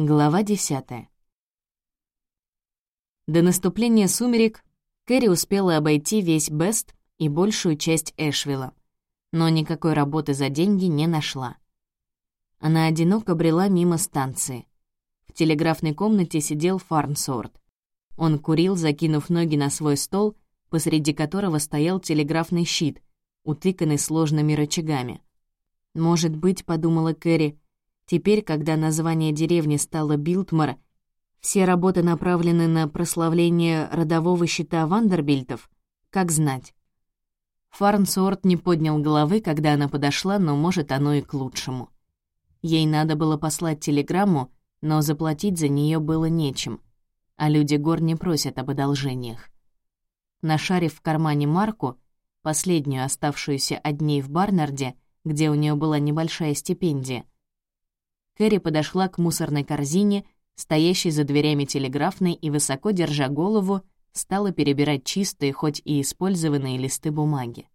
Глава десятая. До наступления сумерек Кэрри успела обойти весь Бест и большую часть Эшвилла, но никакой работы за деньги не нашла. Она одиноко брела мимо станции. В телеграфной комнате сидел Фарнсорт. Он курил, закинув ноги на свой стол, посреди которого стоял телеграфный щит, утыканный сложными рычагами. «Может быть, — подумала Кэрри, — теперь, когда название деревни стало Билтмар, все работы направлены на прославление родового щита Вандербильтов, как знать». Фарнсорт не поднял головы, когда она подошла, но, может, оно и к лучшему. Ей надо было послать телеграмму, но заплатить за нее было нечем, а люди гор не просят об одолжениях. Нашарив в кармане марку, последнюю оставшуюся от в Барнарде, где у нее была небольшая стипендия, Кэрри подошла к мусорной корзине, стоящей за дверями телеграфной, и, высоко держа голову, стала перебирать чистые, хоть и использованные листы бумаги.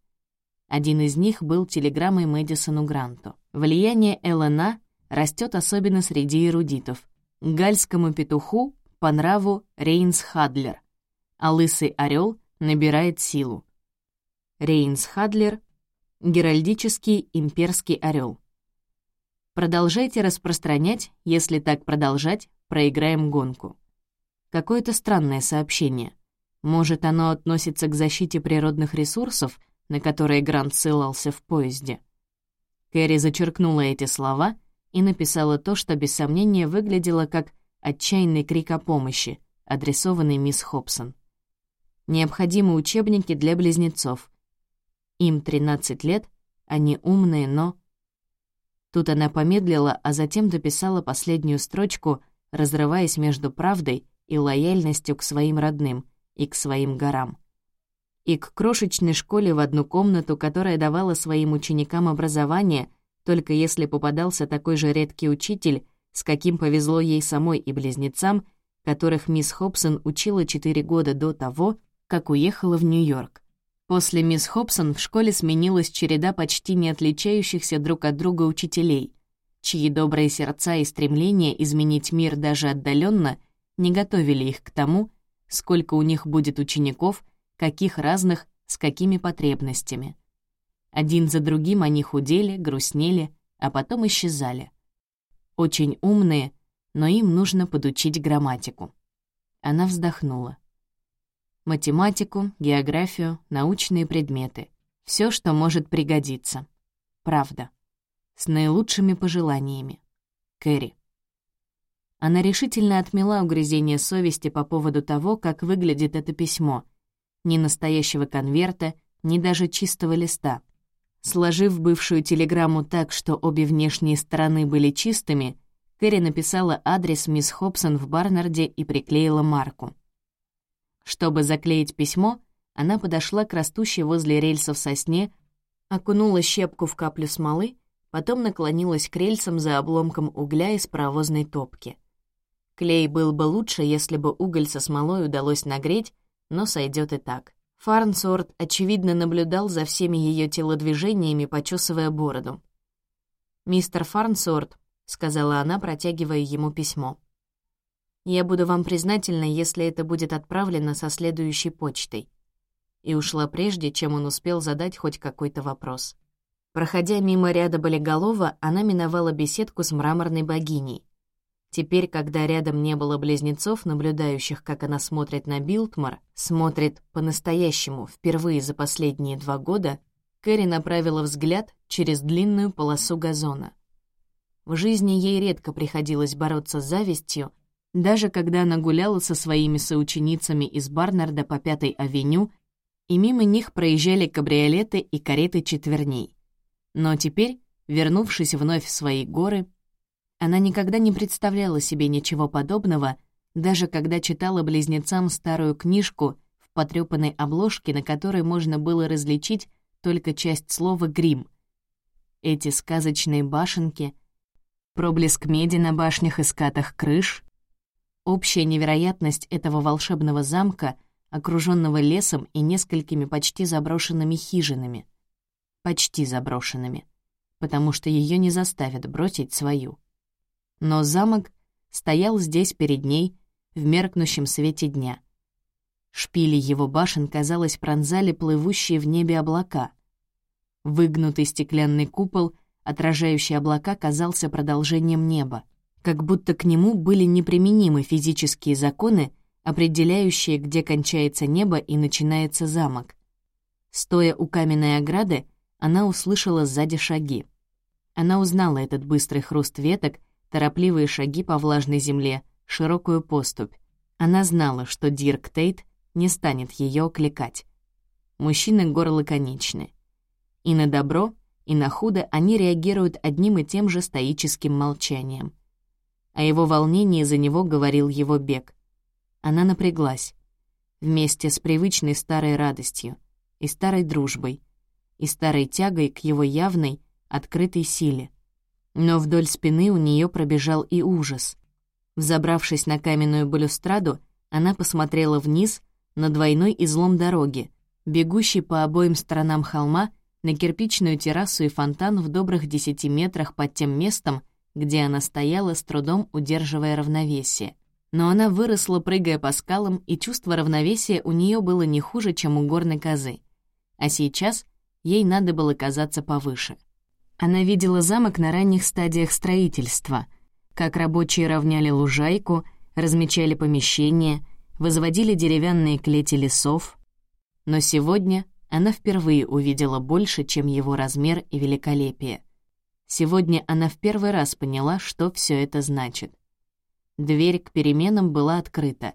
Один из них был телеграммой Мэдисону Гранту. Влияние ЛНА растет особенно среди эрудитов. Гальскому петуху по нраву Рейнс Хадлер, а лысый орел набирает силу. Рейнс Хадлер — геральдический имперский орел. Продолжайте распространять, если так продолжать, проиграем гонку. Какое-то странное сообщение. Может, оно относится к защите природных ресурсов, на которые Грант ссылался в поезде. Кэрри зачеркнула эти слова и написала то, что без сомнения выглядело как отчаянный крик о помощи, адресованный мисс Хобсон. Необходимы учебники для близнецов. Им 13 лет, они умные, но... Тут она помедлила, а затем дописала последнюю строчку, разрываясь между правдой и лояльностью к своим родным и к своим горам. И к крошечной школе в одну комнату, которая давала своим ученикам образование, только если попадался такой же редкий учитель, с каким повезло ей самой и близнецам, которых мисс Хобсон учила четыре года до того, как уехала в Нью-Йорк. После мисс Хобсон в школе сменилась череда почти не отличающихся друг от друга учителей, чьи добрые сердца и стремления изменить мир даже отдаленно не готовили их к тому, сколько у них будет учеников, каких разных, с какими потребностями. Один за другим они худели, грустнели, а потом исчезали. Очень умные, но им нужно подучить грамматику. Она вздохнула математику, географию, научные предметы. Все, что может пригодиться. Правда. С наилучшими пожеланиями. Кэрри. Она решительно отмела угрызение совести по поводу того, как выглядит это письмо. Ни настоящего конверта, ни даже чистого листа. Сложив бывшую телеграмму так, что обе внешние стороны были чистыми, Кэрри написала адрес мисс Хобсон в Барнарде и приклеила марку. Чтобы заклеить письмо, она подошла к растущей возле рельсов сосне, окунула щепку в каплю смолы, потом наклонилась к рельсам за обломком угля из паровозной топки. Клей был бы лучше, если бы уголь со смолой удалось нагреть, но сойдет и так. Фарнсорт, очевидно, наблюдал за всеми ее телодвижениями, почесывая бороду. «Мистер Фарнсорт», — сказала она, протягивая ему письмо. Я буду вам признательна, если это будет отправлено со следующей почтой». И ушла прежде, чем он успел задать хоть какой-то вопрос. Проходя мимо ряда болиголова, она миновала беседку с мраморной богиней. Теперь, когда рядом не было близнецов, наблюдающих, как она смотрит на Билтмар, смотрит по-настоящему впервые за последние два года, Кэрри направила взгляд через длинную полосу газона. В жизни ей редко приходилось бороться с завистью, даже когда она гуляла со своими соученицами из Барнарда по Пятой авеню, и мимо них проезжали кабриолеты и кареты четверней. Но теперь, вернувшись вновь в свои горы, она никогда не представляла себе ничего подобного, даже когда читала близнецам старую книжку в потрёпанной обложке, на которой можно было различить только часть слова «грим». Эти сказочные башенки, проблеск меди на башнях и скатах крыш, Общая невероятность этого волшебного замка, окруженного лесом и несколькими почти заброшенными хижинами. Почти заброшенными, потому что ее не заставят бросить свою. Но замок стоял здесь перед ней в меркнущем свете дня. Шпили его башен, казалось, пронзали плывущие в небе облака. Выгнутый стеклянный купол, отражающий облака, казался продолжением неба, как будто к нему были неприменимы физические законы, определяющие, где кончается небо и начинается замок. Стоя у каменной ограды, она услышала сзади шаги. Она узнала этот быстрый хруст веток, торопливые шаги по влажной земле, широкую поступь. Она знала, что Дирк Тейт не станет ее окликать. Мужчины горло конечны. И на добро, и на худо они реагируют одним и тем же стоическим молчанием. О его волнении за него говорил его бег. Она напряглась. Вместе с привычной старой радостью и старой дружбой, и старой тягой к его явной, открытой силе. Но вдоль спины у нее пробежал и ужас. Взобравшись на каменную балюстраду, она посмотрела вниз на двойной излом дороги, бегущий по обоим сторонам холма на кирпичную террасу и фонтан в добрых десяти метрах под тем местом, где она стояла, с трудом удерживая равновесие но она выросла, прыгая по скалам, и чувство равновесия у нее было не хуже, чем у горной козы. А сейчас ей надо было казаться повыше. Она видела замок на ранних стадиях строительства, как рабочие равняли лужайку, размечали помещения, возводили деревянные клети лесов. Но сегодня она впервые увидела больше, чем его размер и великолепие. Сегодня она в первый раз поняла, что все это значит. Дверь к переменам была открыта,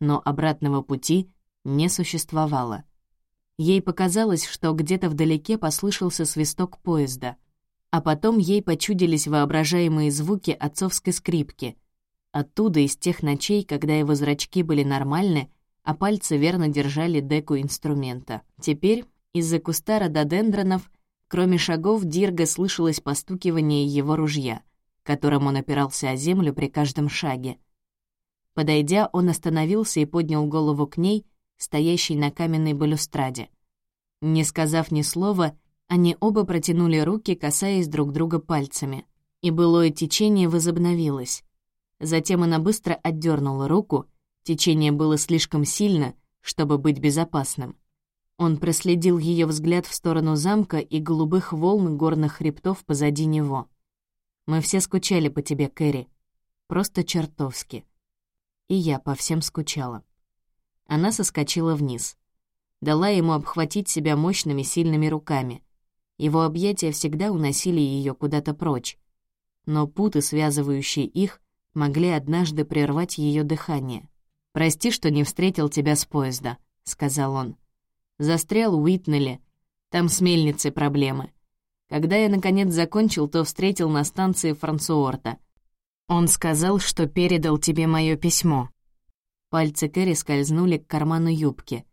но обратного пути не существовало. Ей показалось, что где-то вдалеке послышался свисток поезда, а потом ей почудились воображаемые звуки отцовской скрипки. Оттуда, из тех ночей, когда его зрачки были нормальны, а пальцы верно держали деку инструмента. Теперь из-за куста рододендронов, кроме шагов, Дирга слышалось постукивание его ружья которым он опирался о землю при каждом шаге. Подойдя, он остановился и поднял голову к ней, стоящей на каменной балюстраде. Не сказав ни слова, они оба протянули руки, касаясь друг друга пальцами, и былое течение возобновилось. Затем она быстро отдернула руку, течение было слишком сильно, чтобы быть безопасным. Он проследил ее взгляд в сторону замка и голубых волн горных хребтов позади него. Мы все скучали по тебе, Кэрри. Просто чертовски. И я по всем скучала. Она соскочила вниз. Дала ему обхватить себя мощными сильными руками. Его объятия всегда уносили ее куда-то прочь. Но путы, связывающие их, могли однажды прервать ее дыхание. «Прости, что не встретил тебя с поезда», — сказал он. «Застрял в Уитнелле. Там с мельницей проблемы. Когда я, наконец, закончил, то встретил на станции Франсуорта. Он сказал, что передал тебе мое письмо. Пальцы Кэрри скользнули к карману юбки.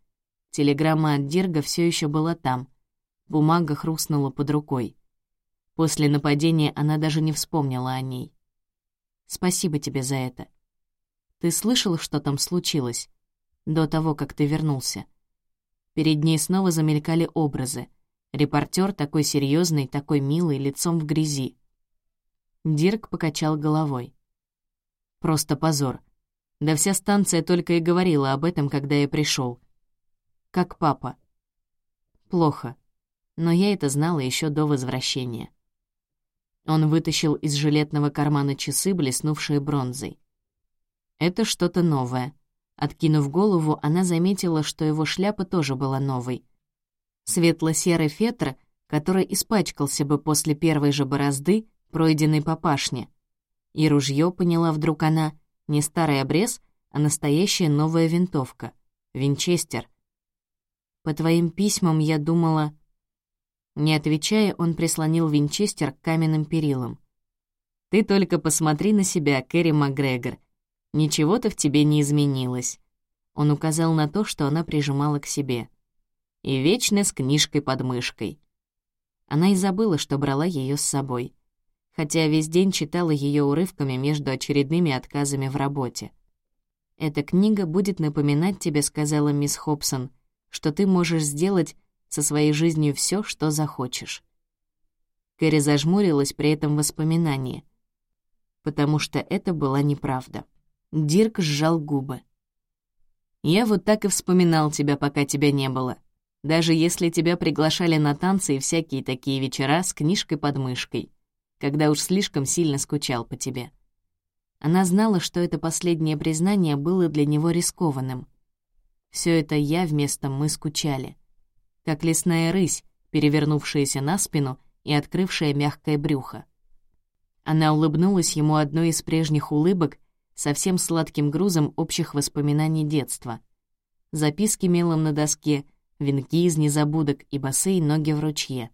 Телеграмма от Дирга все еще была там. Бумага хрустнула под рукой. После нападения она даже не вспомнила о ней. «Спасибо тебе за это. Ты слышал, что там случилось? До того, как ты вернулся?» Перед ней снова замелькали образы — Репортер такой серьезный, такой милый, лицом в грязи. Дирк покачал головой. Просто позор. Да вся станция только и говорила об этом, когда я пришел. Как папа. Плохо. Но я это знала еще до возвращения. Он вытащил из жилетного кармана часы, блеснувшие бронзой. Это что-то новое. Откинув голову, она заметила, что его шляпа тоже была новой — светло-серый фетр, который испачкался бы после первой же борозды, пройденной по пашне. И ружье, поняла вдруг она, не старый обрез, а настоящая новая винтовка. Винчестер. По твоим письмам я думала... Не отвечая, он прислонил винчестер к каменным перилам. «Ты только посмотри на себя, Кэрри МакГрегор. Ничего-то в тебе не изменилось». Он указал на то, что она прижимала к себе и вечно с книжкой под мышкой. Она и забыла, что брала ее с собой, хотя весь день читала ее урывками между очередными отказами в работе. «Эта книга будет напоминать тебе», — сказала мисс Хобсон, «что ты можешь сделать со своей жизнью все, что захочешь». Кэрри зажмурилась при этом воспоминании. потому что это была неправда. Дирк сжал губы. «Я вот так и вспоминал тебя, пока тебя не было. Даже если тебя приглашали на танцы и всякие такие вечера с книжкой под мышкой, когда уж слишком сильно скучал по тебе». Она знала, что это последнее признание было для него рискованным. Все это я вместо «мы» скучали. Как лесная рысь, перевернувшаяся на спину и открывшая мягкое брюхо. Она улыбнулась ему одной из прежних улыбок, совсем сладким грузом общих воспоминаний детства. Записки мелом на доске, венки из незабудок и босые ноги в ручье.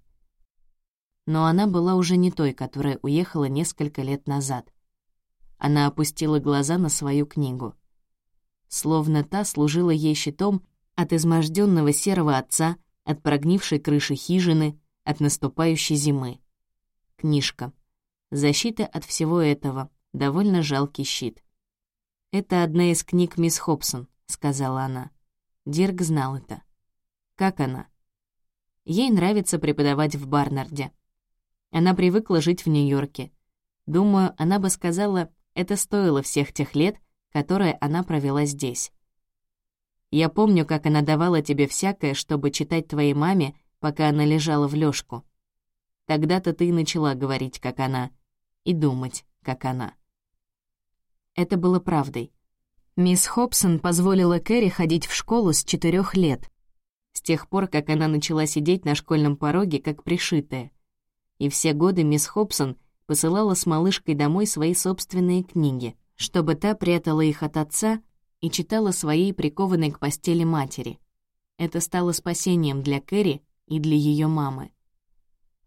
Но она была уже не той, которая уехала несколько лет назад. Она опустила глаза на свою книгу. Словно та служила ей щитом от изможденного серого отца, от прогнившей крыши хижины, от наступающей зимы. Книжка. Защита от всего этого. Довольно жалкий щит. «Это одна из книг мисс Хобсон», — сказала она. Дирк знал это. Как она? Ей нравится преподавать в Барнарде. Она привыкла жить в Нью-Йорке. Думаю, она бы сказала, это стоило всех тех лет, которые она провела здесь. Я помню, как она давала тебе всякое, чтобы читать твоей маме, пока она лежала в лёжку. Тогда-то ты начала говорить, как она — и думать, как она. Это было правдой. Мисс Хобсон позволила Кэрри ходить в школу с четырех лет, с тех пор, как она начала сидеть на школьном пороге, как пришитая. И все годы мисс Хобсон посылала с малышкой домой свои собственные книги, чтобы та прятала их от отца и читала своей прикованной к постели матери. Это стало спасением для Кэрри и для ее мамы.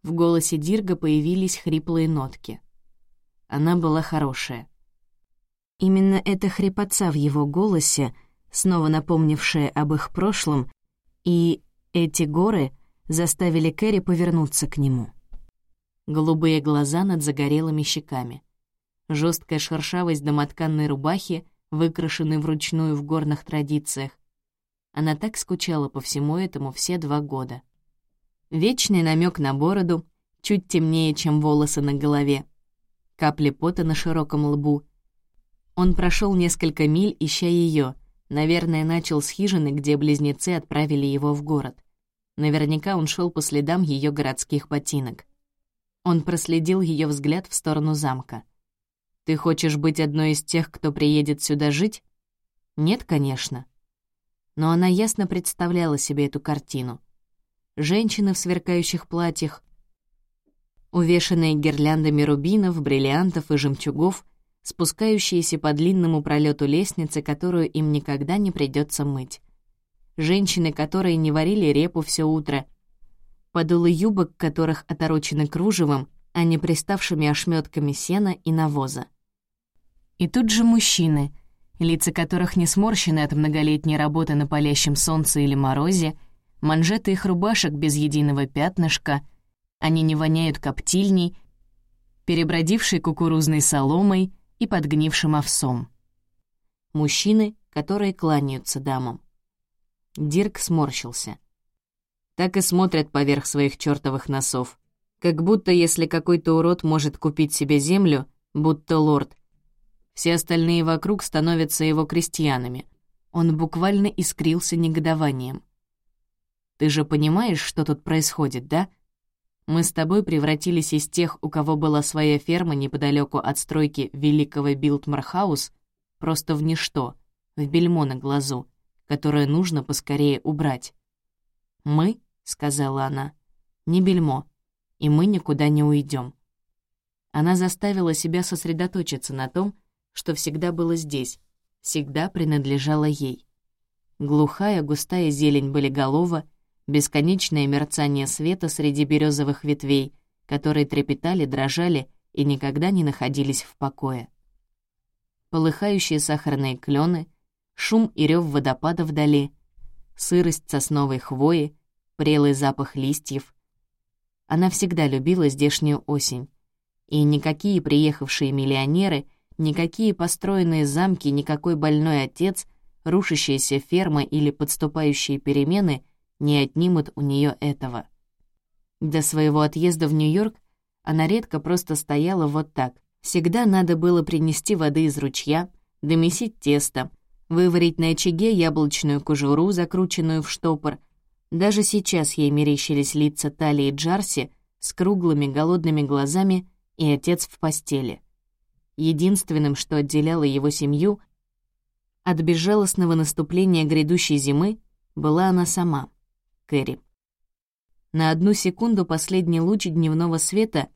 В голосе Дирга появились хриплые нотки. Она была хорошая. Именно эта хрипотца в его голосе, снова напомнившая об их прошлом, и эти горы заставили Кэрри повернуться к нему. Голубые глаза над загорелыми щеками. жесткая шершавость домотканной рубахи, выкрашенной вручную в горных традициях. Она так скучала по всему этому все два года. Вечный намек на бороду, чуть темнее, чем волосы на голове, капли пота на широком лбу. Он прошел несколько миль, ища ее. Наверное, начал с хижины, где близнецы отправили его в город. Наверняка он шел по следам ее городских ботинок. Он проследил ее взгляд в сторону замка. «Ты хочешь быть одной из тех, кто приедет сюда жить?» «Нет, конечно». Но она ясно представляла себе эту картину. Женщины в сверкающих платьях, увешанные гирляндами рубинов, бриллиантов и жемчугов, спускающиеся по длинному пролету лестницы, которую им никогда не придется мыть. Женщины, которые не варили репу все утро, подулы юбок, которых оторочены кружевом, а не приставшими ошметками сена и навоза. И тут же мужчины, лица которых не сморщены от многолетней работы на палящем солнце или морозе, манжеты их рубашек без единого пятнышка — они не воняют коптильней, перебродившей кукурузной соломой и подгнившим овсом. Мужчины, которые кланяются дамам. Дирк сморщился. Так и смотрят поверх своих чёртовых носов. Как будто если какой-то урод может купить себе землю, будто лорд, все остальные вокруг становятся его крестьянами. Он буквально искрился негодованием. «Ты же понимаешь, что тут происходит, да?» Мы с тобой превратились из тех, у кого была своя ферма неподалеку от стройки великого Билтмор-хаус, просто в ничто, в бельмо на глазу, которое нужно поскорее убрать. «Мы», — сказала она, — «не бельмо, и мы никуда не уйдем. Она заставила себя сосредоточиться на том, что всегда было здесь, всегда принадлежала ей. Глухая, густая зелень болиголова — бесконечное мерцание света среди березовых ветвей, которые трепетали, дрожали и никогда не находились в покое. Полыхающие сахарные клены, шум и рев водопада вдали, сырость сосновой хвои, прелый запах листьев. Она всегда любила здешнюю осень, и никакие приехавшие миллионеры, никакие построенные замки, никакой больной отец, рушащаяся ферма или подступающие перемены — не отнимут у нее этого. До своего отъезда в Нью-Йорк она редко просто стояла вот так, Всегда надо было принести воды из ручья, домесить тесто, выварить на очаге яблочную кожуру, закрученную в штопор. Даже сейчас ей мерещились лица Талии Джарси с круглыми голодными глазами и отец в постели. Единственным, что отделяло его семью от безжалостного наступления грядущей зимы, была она сама, Кэрри. На одну секунду последний луч дневного света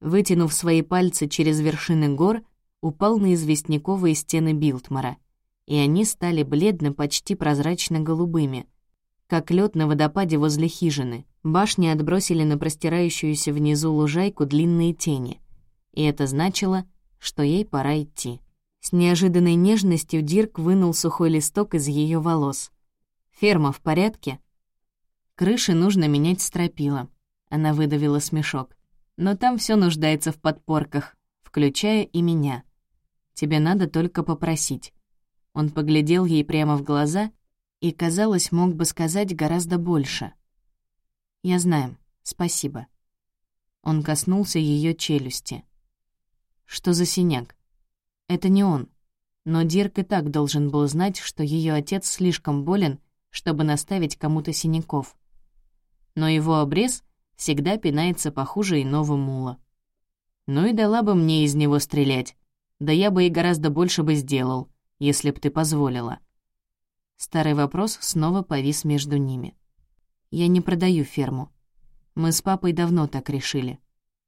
вытянув свои пальцы через вершины гор, упал на известняковые стены Билтмара, и они стали бледно, почти прозрачно-голубыми, как лед на водопаде возле хижины. Башни отбросили на простирающуюся внизу лужайку длинные тени, и это значило, что ей пора идти. С неожиданной нежностью Дирк вынул сухой листок из ее волос. «Ферма в порядке?» «Крыши нужно менять стропила», — она выдавила смешок но там все нуждается в подпорках, включая и меня. Тебе надо только попросить». Он поглядел ей прямо в глаза и, казалось, мог бы сказать гораздо больше. «Я знаю, спасибо». Он коснулся ее челюсти. «Что за синяк?» «Это не он. Но Дирк и так должен был знать, что ее отец слишком болен, чтобы наставить кому-то синяков. Но его обрез всегда пинается похуже иного мула. Ну и дала бы мне из него стрелять. Да я бы и гораздо больше бы сделал, если б ты позволила. Старый вопрос снова повис между ними. Я не продаю ферму. Мы с папой давно так решили.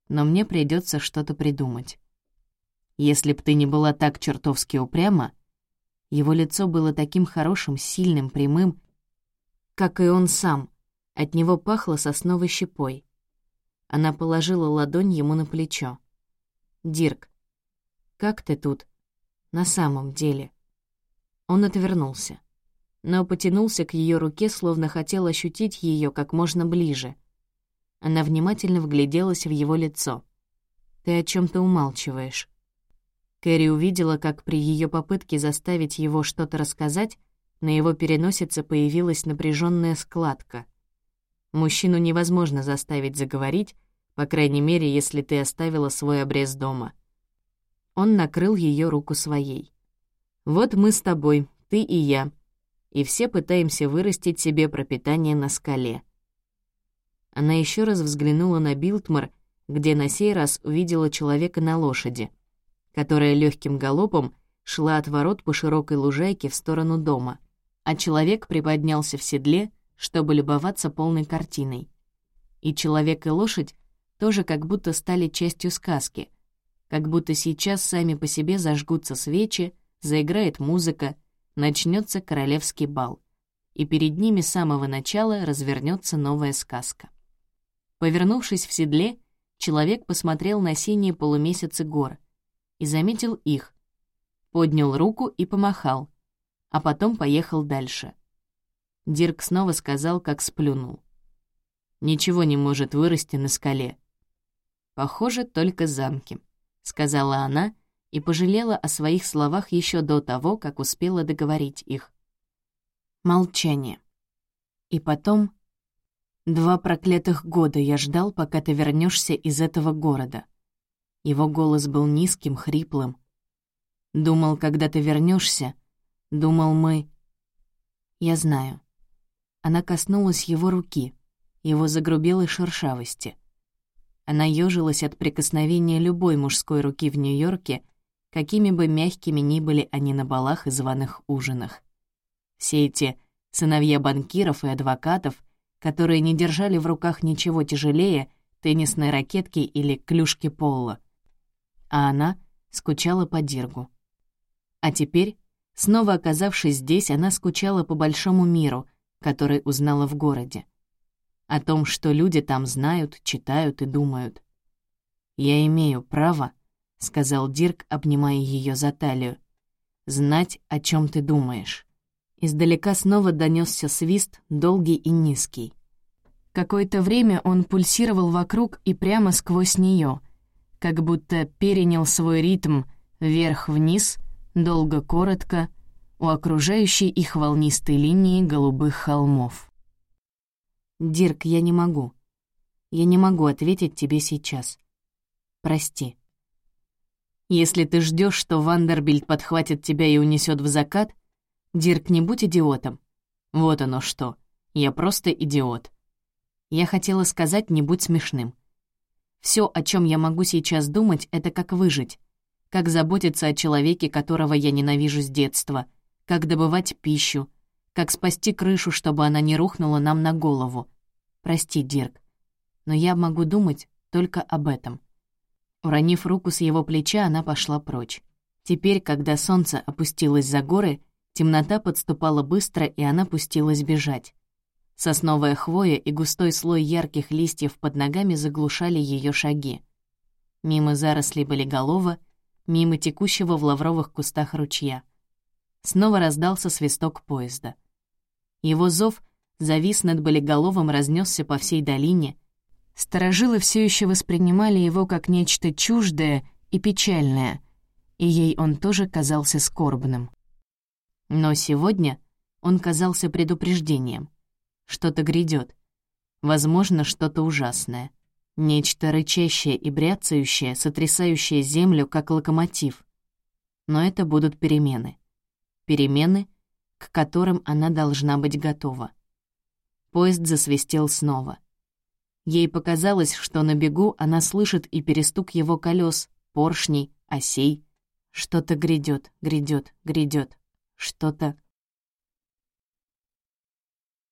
Но мне придется что-то придумать. Если б ты не была так чертовски упряма, его лицо было таким хорошим, сильным, прямым, как и он сам — от него пахло сосновой щепой. Она положила ладонь ему на плечо. «Дирк, как ты тут? На самом деле?» Он отвернулся, но потянулся к ее руке, словно хотел ощутить ее как можно ближе. Она внимательно вгляделась в его лицо. «Ты о чем то умалчиваешь». Кэрри увидела, как при ее попытке заставить его что-то рассказать, на его переносице появилась напряженная складка. Мужчину невозможно заставить заговорить, по крайней мере, если ты оставила свой обрез дома. Он накрыл ее руку своей. «Вот мы с тобой, ты и я, и все пытаемся вырастить себе пропитание на скале». Она еще раз взглянула на Билтмар, где на сей раз увидела человека на лошади, которая легким галопом шла от ворот по широкой лужайке в сторону дома, а человек приподнялся в седле — чтобы любоваться полной картиной. И человек и лошадь тоже как будто стали частью сказки, как будто сейчас сами по себе зажгутся свечи, заиграет музыка, начнется королевский бал, и перед ними с самого начала развернется новая сказка. Повернувшись в седле, человек посмотрел на синие полумесяцы гор и заметил их, поднял руку и помахал, а потом поехал дальше. Дирк снова сказал, как сплюнул. «Ничего не может вырасти на скале». «Похоже, только замки», — сказала она и пожалела о своих словах еще до того, как успела договорить их. Молчание. И потом... Два проклятых года я ждал, пока ты вернешься из этого города. Его голос был низким, хриплым. Думал, когда ты вернешься, думал мы... Я знаю. Она коснулась его руки, его загрубелой шершавости. Она ёжилась от прикосновения любой мужской руки в Нью-Йорке, какими бы мягкими ни были они на балах и званых ужинах. Все эти сыновья банкиров и адвокатов, которые не держали в руках ничего тяжелее теннисной ракетки или клюшки пола. А она скучала по Диргу. А теперь, снова оказавшись здесь, она скучала по большому миру — который узнала в городе. О том, что люди там знают, читают и думают. «Я имею право», — сказал Дирк, обнимая ее за талию, «знать, о чем ты думаешь». Издалека снова донесся свист, долгий и низкий. Какое-то время он пульсировал вокруг и прямо сквозь нее, как будто перенял свой ритм вверх-вниз, долго-коротко, у окружающей их волнистой линии голубых холмов. «Дирк, я не могу. Я не могу ответить тебе сейчас. Прости». Если ты ждешь, что Вандербильд подхватит тебя и унесет в закат, Дирк, не будь идиотом. Вот оно что. Я просто идиот. Я хотела сказать «не будь смешным». Все, о чем я могу сейчас думать, это как выжить, как заботиться о человеке, которого я ненавижу с детства, как добывать пищу, как спасти крышу, чтобы она не рухнула нам на голову. Прости, Дирк, но я могу думать только об этом. Уронив руку с его плеча, она пошла прочь. Теперь, когда солнце опустилось за горы, темнота подступала быстро, и она пустилась бежать. Сосновая хвоя и густой слой ярких листьев под ногами заглушали ее шаги. Мимо зарослей болиголова, мимо текущего в лавровых кустах ручья. Снова раздался свисток поезда. Его зов завис над болиголовом, разнесся по всей долине, Старожилы все еще воспринимали его как нечто чуждое и печальное, и ей он тоже казался скорбным. Но сегодня он казался предупреждением. Что-то грядет. Возможно, что-то ужасное. Нечто рычащее и бряцающее, сотрясающее землю, как локомотив. Но это будут перемены. Перемены, к которым она должна быть готова. Поезд засвистел снова — Ей показалось, что на бегу она слышит и перестук его колес, поршней, осей. Что-то грядет, грядет, грядет. Что-то